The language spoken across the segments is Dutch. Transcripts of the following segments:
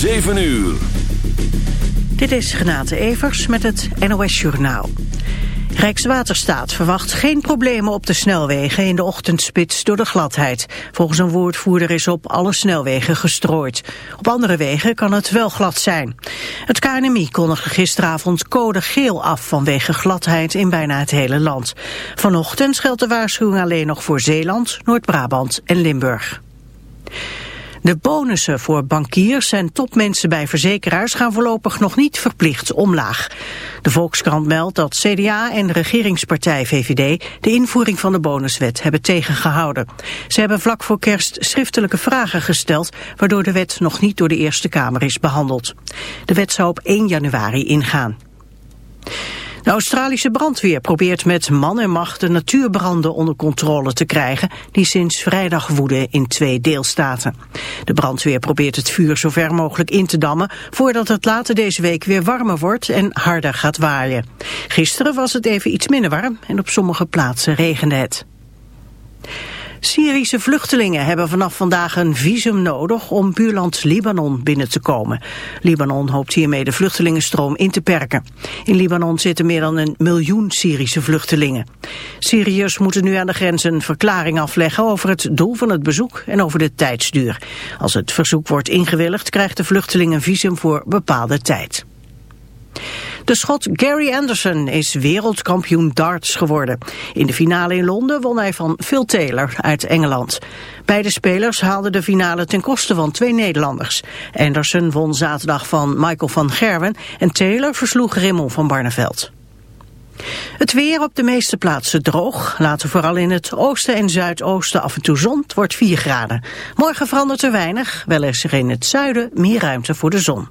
7 uur. Dit is Renate Evers met het NOS Journaal. Rijkswaterstaat verwacht geen problemen op de snelwegen in de ochtendspits door de gladheid. Volgens een woordvoerder is op alle snelwegen gestrooid. Op andere wegen kan het wel glad zijn. Het KNMI kondigde gisteravond code geel af vanwege gladheid in bijna het hele land. Vanochtend geldt de waarschuwing alleen nog voor Zeeland, Noord-Brabant en Limburg. De bonussen voor bankiers en topmensen bij verzekeraars gaan voorlopig nog niet verplicht omlaag. De Volkskrant meldt dat CDA en regeringspartij VVD de invoering van de bonuswet hebben tegengehouden. Ze hebben vlak voor kerst schriftelijke vragen gesteld, waardoor de wet nog niet door de Eerste Kamer is behandeld. De wet zou op 1 januari ingaan. De Australische brandweer probeert met man en macht de natuurbranden onder controle te krijgen die sinds vrijdag woeden in twee deelstaten. De brandweer probeert het vuur zo ver mogelijk in te dammen voordat het later deze week weer warmer wordt en harder gaat waaien. Gisteren was het even iets minder warm en op sommige plaatsen regende het. Syrische vluchtelingen hebben vanaf vandaag een visum nodig om buurland Libanon binnen te komen. Libanon hoopt hiermee de vluchtelingenstroom in te perken. In Libanon zitten meer dan een miljoen Syrische vluchtelingen. Syriërs moeten nu aan de grens een verklaring afleggen over het doel van het bezoek en over de tijdsduur. Als het verzoek wordt ingewilligd krijgt de vluchteling een visum voor bepaalde tijd. De schot Gary Anderson is wereldkampioen darts geworden. In de finale in Londen won hij van Phil Taylor uit Engeland. Beide spelers haalden de finale ten koste van twee Nederlanders. Anderson won zaterdag van Michael van Gerwen en Taylor versloeg Rimmel van Barneveld. Het weer op de meeste plaatsen droog. Later vooral in het oosten en zuidoosten af en toe zon. Het wordt 4 graden. Morgen verandert er weinig. Wel is er in het zuiden meer ruimte voor de zon.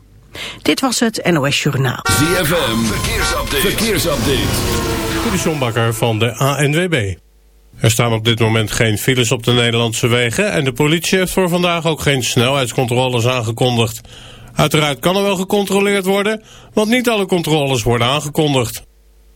Dit was het NOS Journaal. ZFM, verkeersupdate. verkeersupdate. De van de ANWB. Er staan op dit moment geen files op de Nederlandse wegen... en de politie heeft voor vandaag ook geen snelheidscontroles aangekondigd. Uiteraard kan er wel gecontroleerd worden... want niet alle controles worden aangekondigd.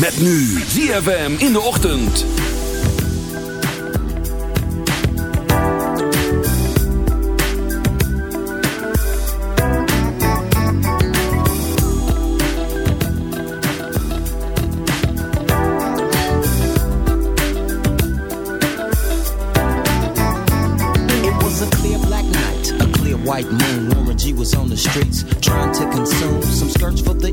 Met nu ZFM in de ochtend. White moon. Warren G was on the streets trying to consume some skirts for the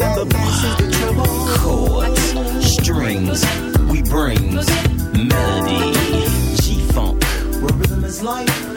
Treble. Chords, strings, we brings melody. G-Funk, where rhythm is life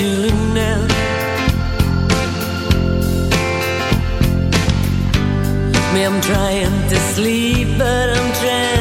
silly now? Me, I'm trying to sleep, but I'm trying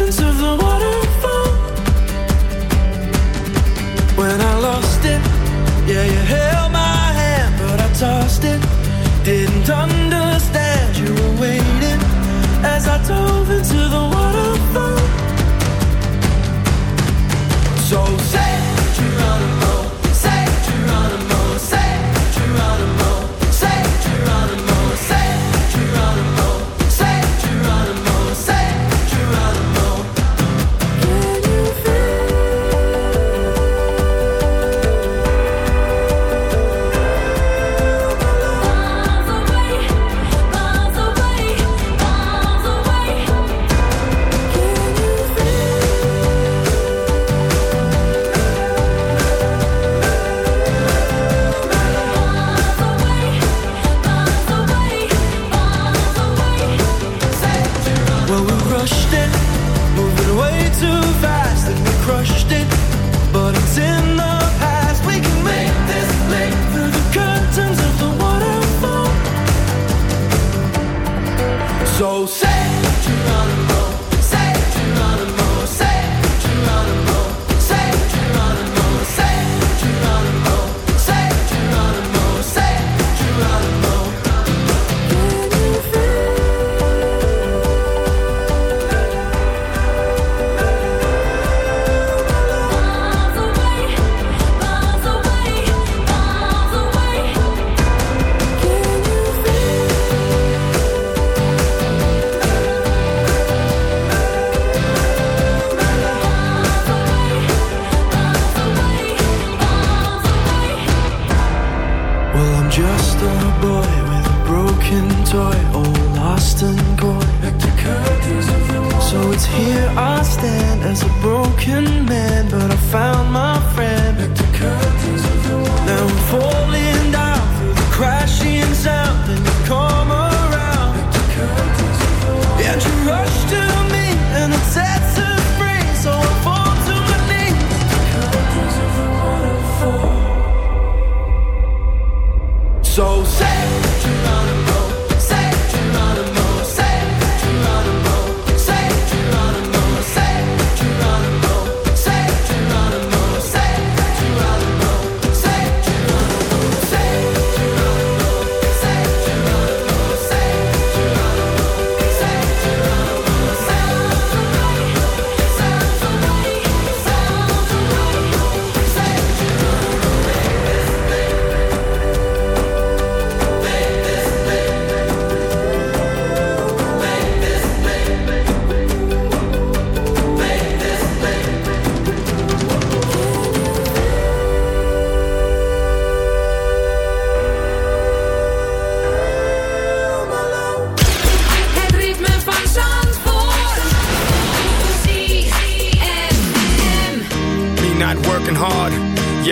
essence of the just a boy with a broken toy, all lost and gone. So it's here I stand as a broken man, but I found my friend. Now I'm falling down through the crashing sound, and you come around. And you rush to me, and it sets So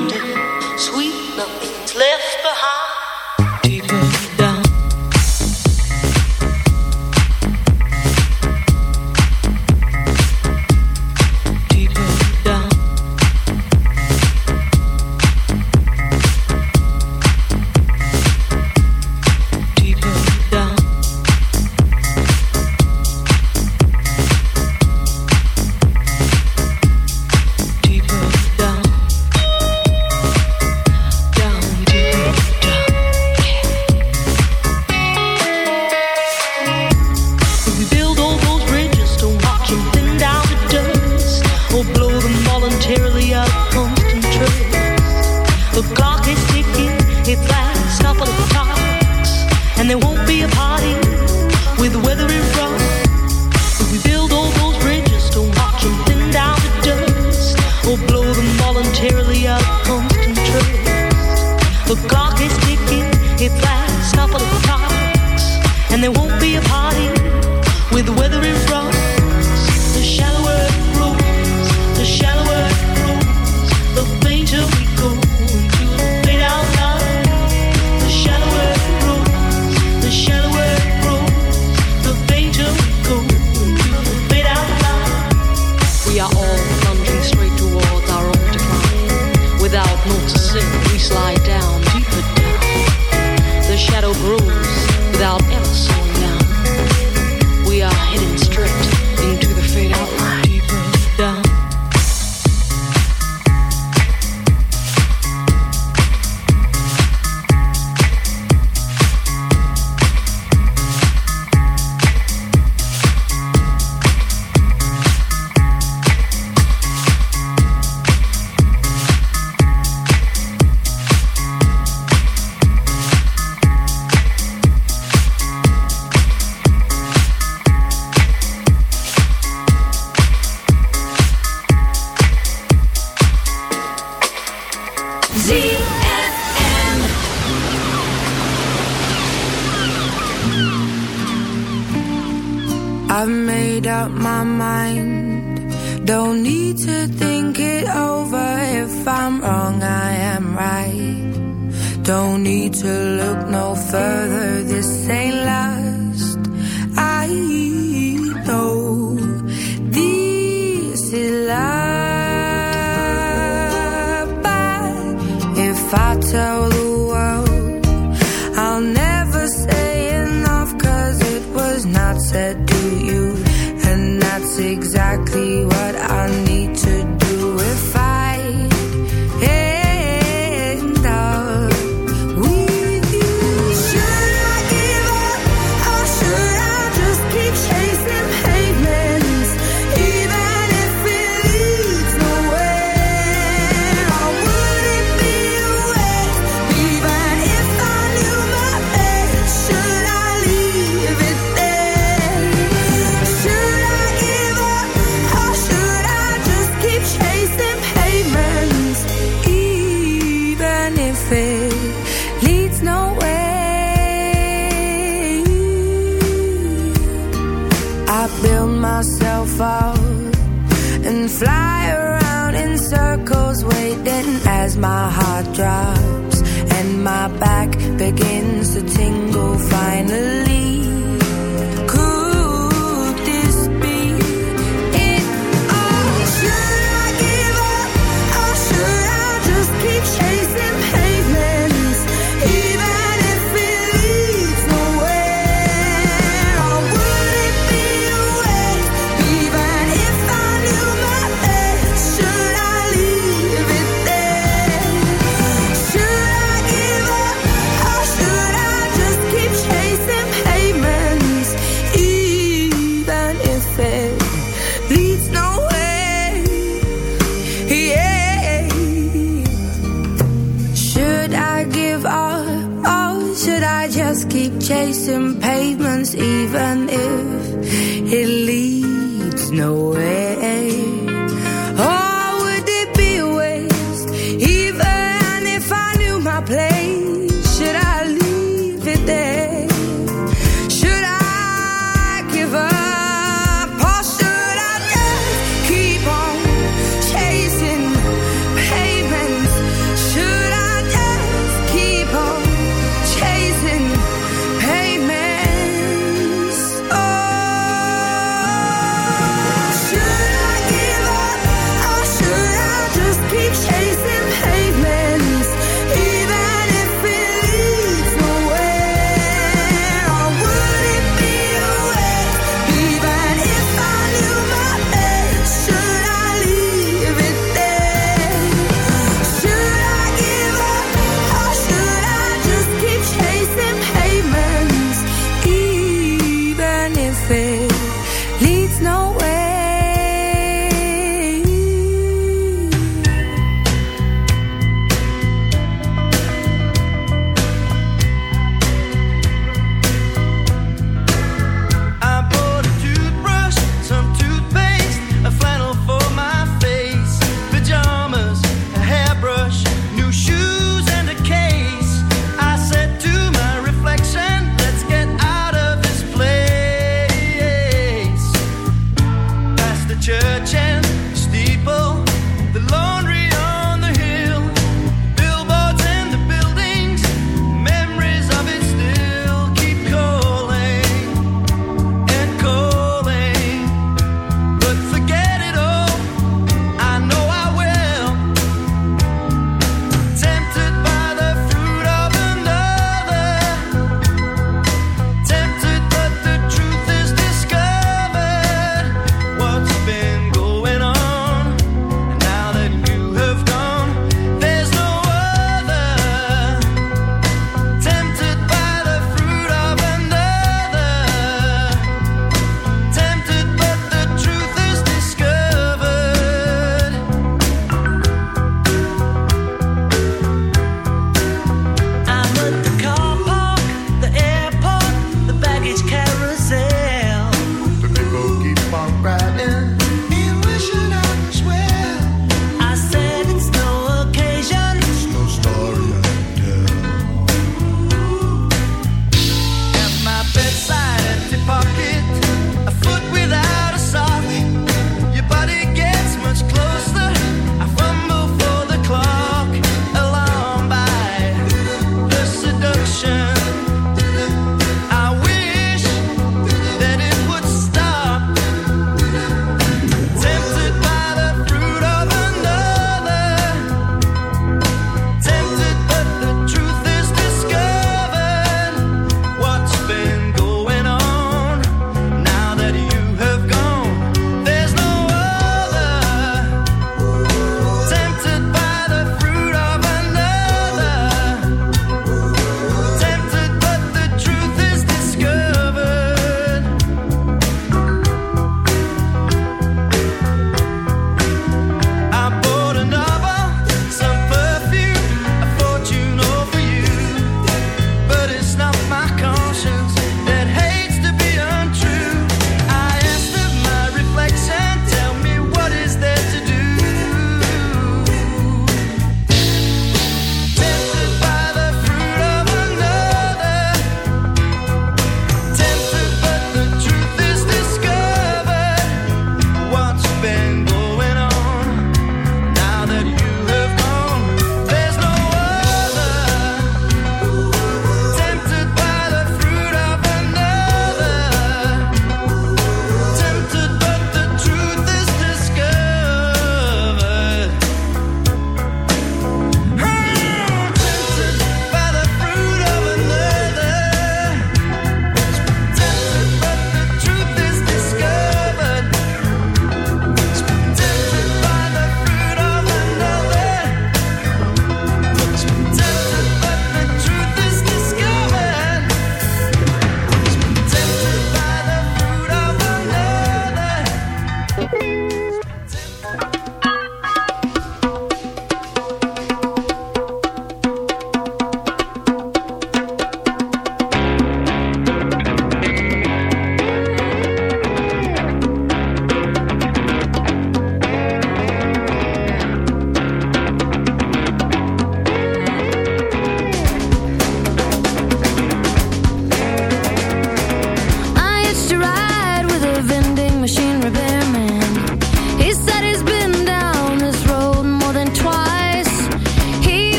world.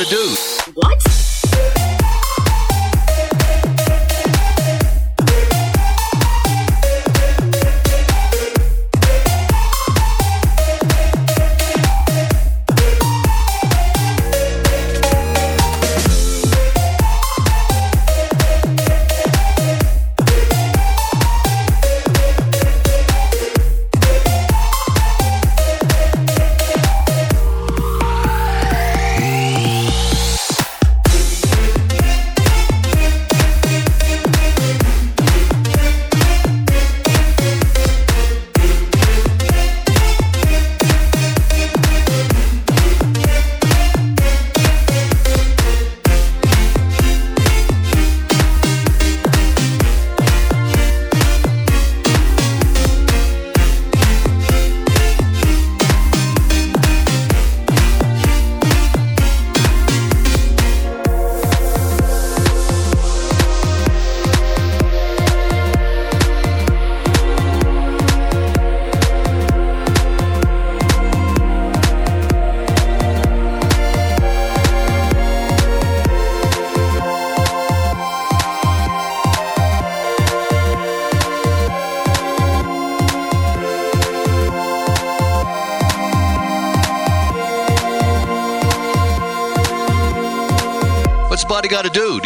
to do.